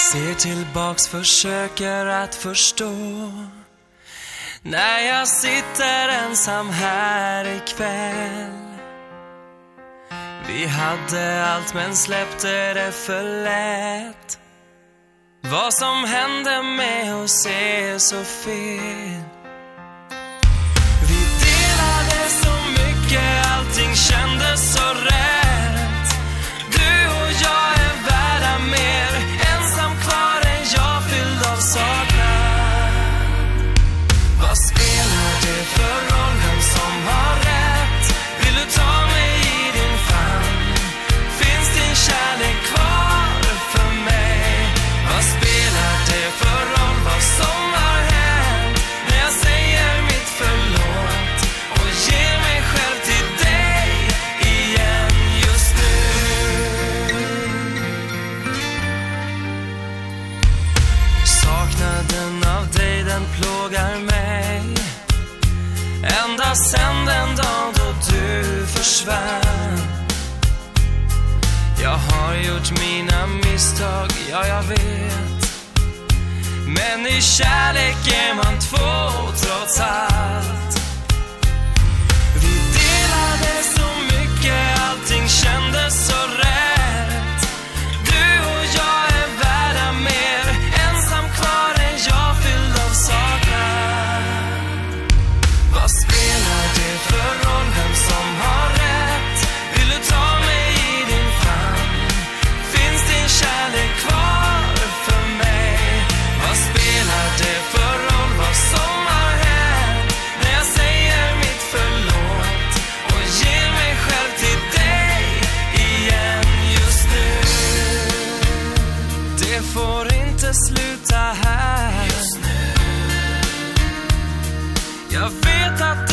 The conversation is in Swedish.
Ser tillbaks, försöker att förstå. När jag sitter ensam här ikväll. Vi hade allt men släppte det för lätt. Vad som hände med oss är så fel. Ända sen den dag då du försvann. Jag har gjort mina misstag, ja jag vet. Men i kärlek är man två trots allt. inte sluta här. Jag vet att